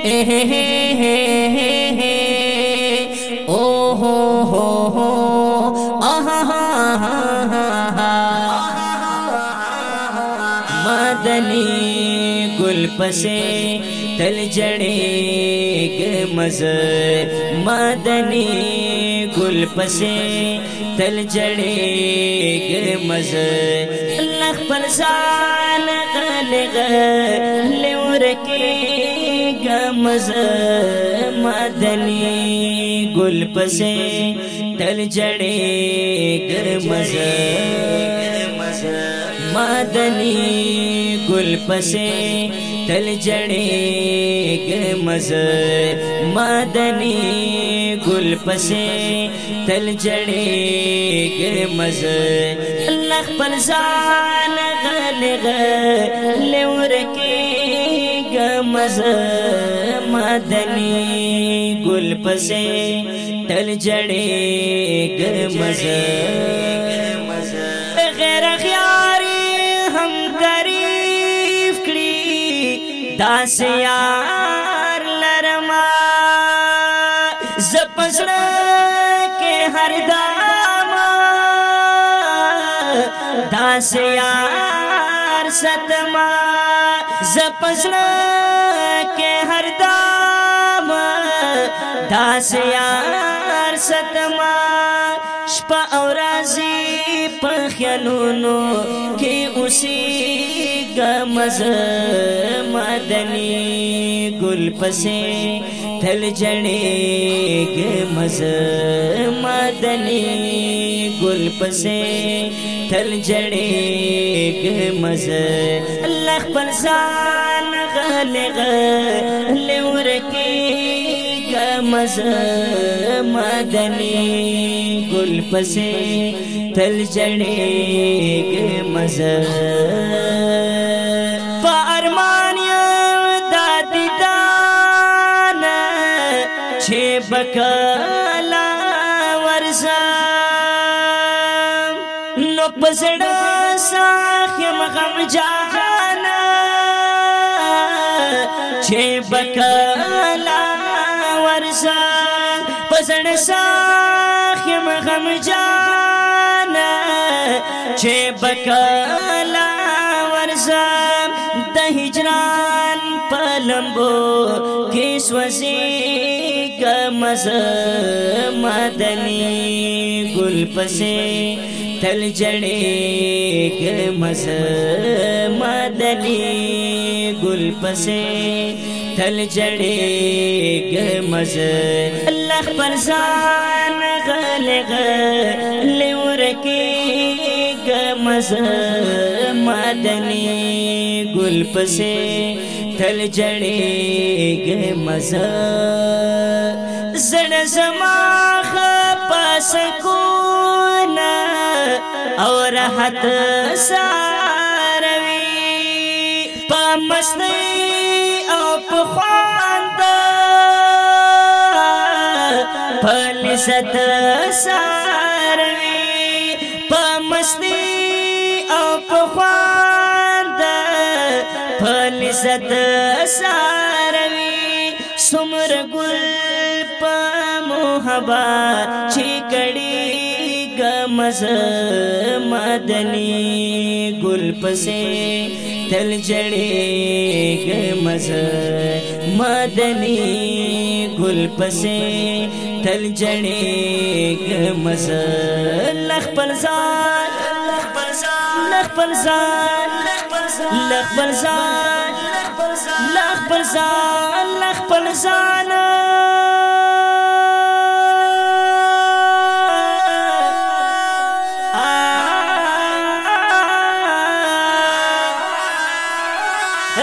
مدنی گل پسے تل جڑے مزر مدنی گل پسے تل جڑے مزر لخ پر سال غلغ مز مدني گل پسې تل جړې ګر مز مدني گل پسې تل جړې ګر مز مدني گل پسې تل جړې ګر مز الله خپل ځان غلغ لورکه مز مدني گل پسې تل جړې ګر مز غیر خیاري هم تعریف کړی داس یار لرما زپسړه کې هر داما داس یار ستما زپزړه کې هر دام داس یار ستما شپه او رازي په خیالونو کې اوسې غمز مدني ګل پسې تل جړې غمز مدني ګل پسې تل جړېږي مزه الله خپل ځان غلغ لورکی مزه مدني ګل پسې تل جړېږي مزه غم غم جانا چې بکلا ورسا پسړ ساخم غم جانا چې بکلا ورسا د هجران پلمبو کې سوځي ګمز مدني ګل پسې تل جړې ګمس مدني ګل پسې تل جړې ګمس الله پر ځان غلغ لورکي ګمس مدني ګل پسې تل جړې ګمس زړه زما خ پاسکو او راحت ساروي په مستی او په خواند په لذت ساروي په مستی او په خواند په لذت ساروي سمر ګل په محبت چې مز مدني گل پسې تل جړېږي مز مدني گل پسې تل جړېږي مز لخپل ځان لخپل ځان لخپل ځان لخپل ځان لخپل ځان لخپل ځان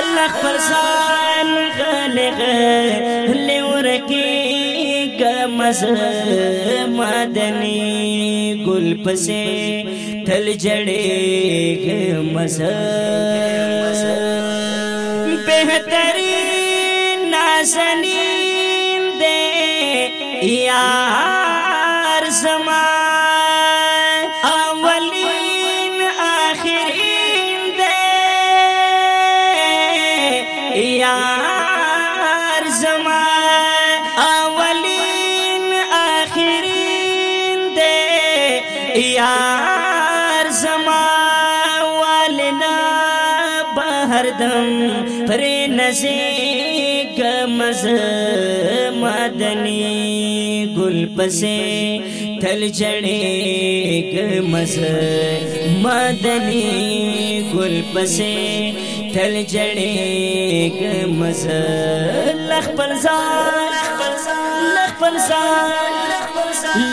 الله پر ځان غلغ لورکی مز مدني ګل پسې تل جړې مز بهترین نازنین دې یا هر دم پر نزیک مز مدنی گل پسې تل جړېګ مز مدنی گل پسې تل جړېګ مز لخ پر ځان خپل ځان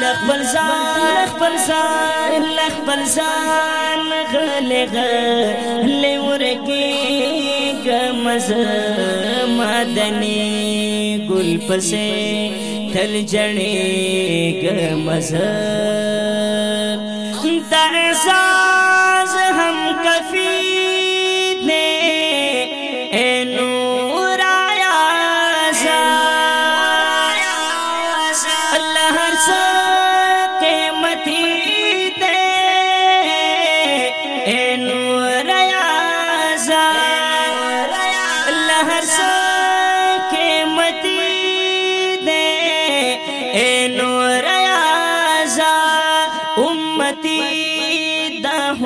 لخبل ځان لخبل ځان لخبل ځان غلغ لورګي کمز مدني ګل پسې تل جړې کمز تعزاز هم کفي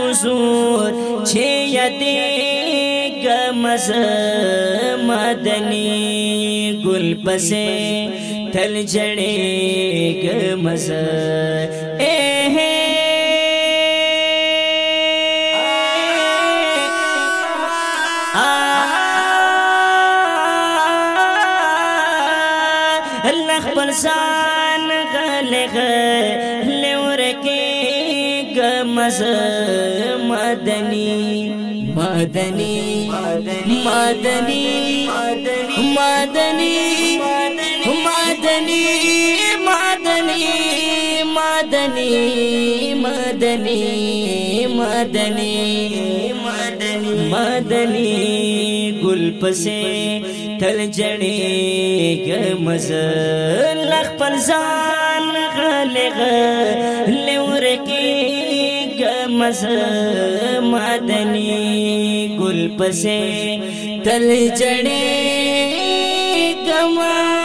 حضور چې یادې ګمز مدني ګل پسې تل جړې ګمز اے خپل ځان غلغه مز مدني مدني مدني مدني مدني مدني مدني مدني مدني مدني مدني گل پسې تل جړې ګمز لخ پر ځان غلغ لورکی مز مدنی گل پسې تل جړې کما